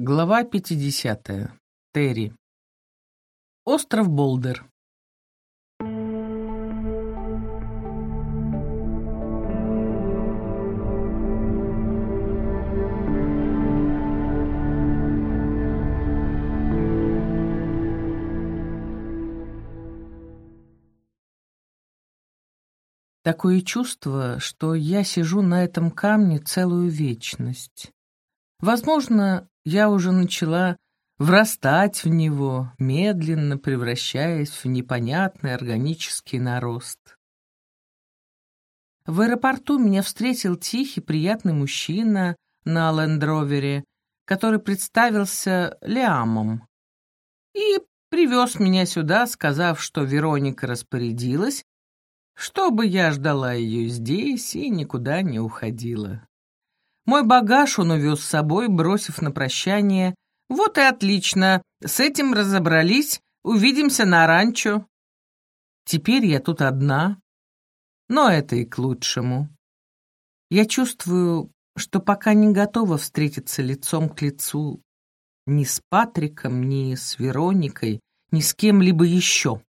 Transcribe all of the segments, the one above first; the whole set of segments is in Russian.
Глава 50. Терри. Остров Болдер. Такое чувство, что я сижу на этом камне целую вечность. Возможно, я уже начала врастать в него, медленно превращаясь в непонятный органический нарост. В аэропорту меня встретил тихий, приятный мужчина на лендровере, который представился Лиамом и привез меня сюда, сказав, что Вероника распорядилась, чтобы я ждала ее здесь и никуда не уходила. Мой багаж он увез с собой, бросив на прощание. «Вот и отлично, с этим разобрались, увидимся на ранчо». Теперь я тут одна, но это и к лучшему. Я чувствую, что пока не готова встретиться лицом к лицу ни с Патриком, ни с Вероникой, ни с кем-либо еще.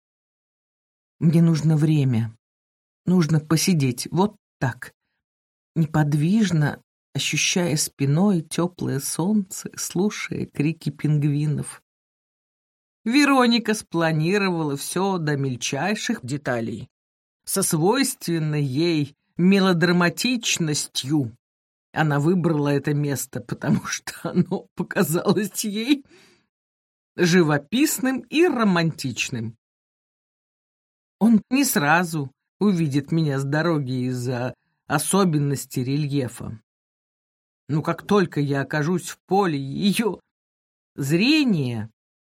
Мне нужно время. Нужно посидеть вот так, неподвижно, ощущая спиной теплое солнце, слушая крики пингвинов. Вероника спланировала все до мельчайших деталей. Со свойственной ей мелодраматичностью она выбрала это место, потому что оно показалось ей живописным и романтичным. Он не сразу увидит меня с дороги из-за особенностей рельефа. Но как только я окажусь в поле ее зрения,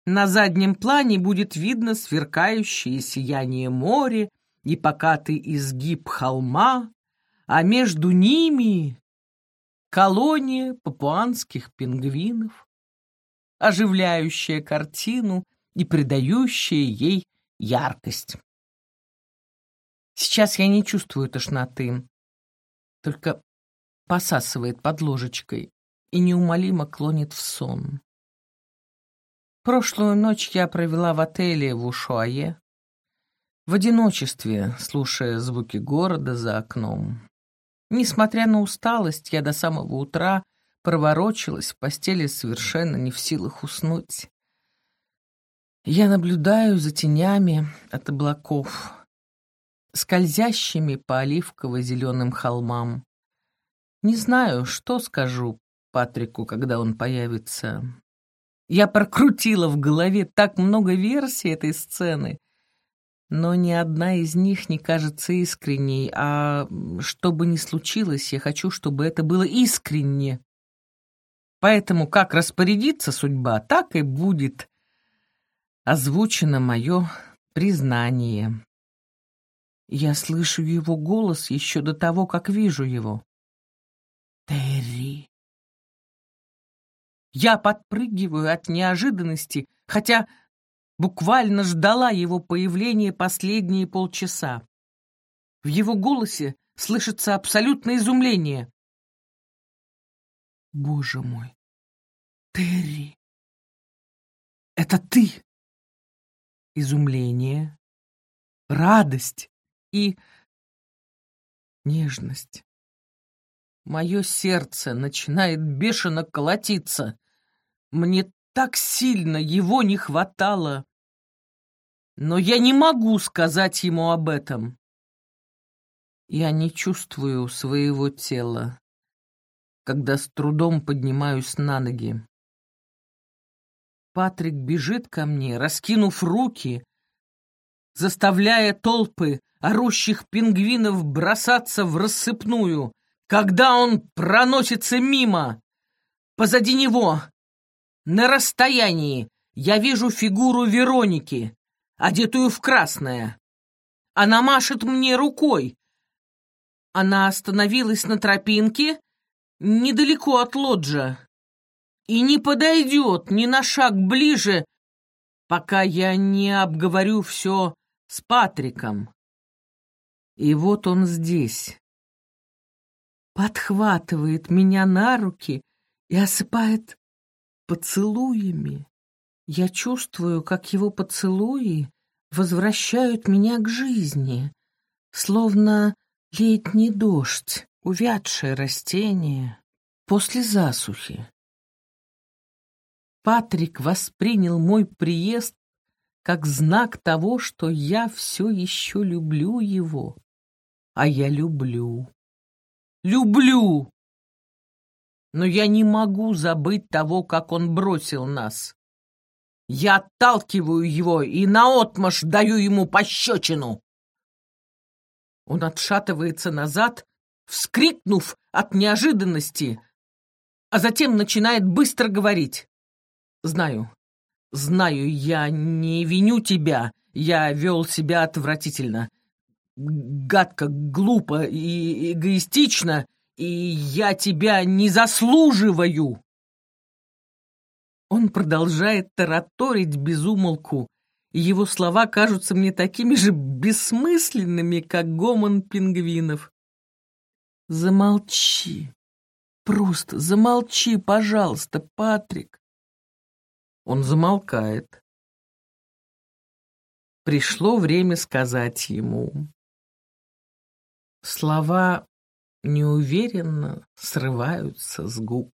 на заднем плане будет видно сверкающее сияние моря и покатый изгиб холма, а между ними колония папуанских пингвинов, оживляющая картину и придающая ей яркость. Сейчас я не чувствую тошноты, только посасывает под ложечкой и неумолимо клонит в сон. Прошлую ночь я провела в отеле в Ушуае, в одиночестве, слушая звуки города за окном. Несмотря на усталость, я до самого утра проворочилась в постели совершенно не в силах уснуть. Я наблюдаю за тенями от облаков, скользящими по оливково-зеленым холмам. Не знаю, что скажу Патрику, когда он появится. Я прокрутила в голове так много версий этой сцены, но ни одна из них не кажется искренней, а что бы ни случилось, я хочу, чтобы это было искренне. Поэтому как распорядится судьба, так и будет озвучено мое признание. Я слышу его голос еще до того, как вижу его. Терри. Я подпрыгиваю от неожиданности, хотя буквально ждала его появления последние полчаса. В его голосе слышится абсолютное изумление. Боже мой, Терри, это ты! Изумление, радость и нежность. Мое сердце начинает бешено колотиться. Мне так сильно его не хватало. Но я не могу сказать ему об этом. Я не чувствую своего тела, когда с трудом поднимаюсь на ноги. Патрик бежит ко мне, раскинув руки, заставляя толпы орущих пингвинов бросаться в рассыпную когда он проносится мимо. Позади него, на расстоянии, я вижу фигуру Вероники, одетую в красное. Она машет мне рукой. Она остановилась на тропинке недалеко от лоджа и не подойдет ни на шаг ближе, пока я не обговорю все с Патриком. И вот он здесь подхватывает меня на руки и осыпает поцелуями. Я чувствую, как его поцелуи возвращают меня к жизни, словно летний дождь, увядшее растение после засухи. Патрик воспринял мой приезд как знак того, что я все еще люблю его. А я люблю. Люблю! Но я не могу забыть того, как он бросил нас. Я отталкиваю его и наотмашь даю ему пощечину. Он отшатывается назад, вскрикнув от неожиданности, а затем начинает быстро говорить. Знаю, знаю, я не виню тебя, я вел себя отвратительно, гадко, глупо и эгоистично, и я тебя не заслуживаю. Он продолжает тараторить безумолку, и его слова кажутся мне такими же бессмысленными, как гомон пингвинов. Замолчи. Просто замолчи, пожалуйста, Патрик. Он замолкает. Пришло время сказать ему. Слова неуверенно срываются с губ.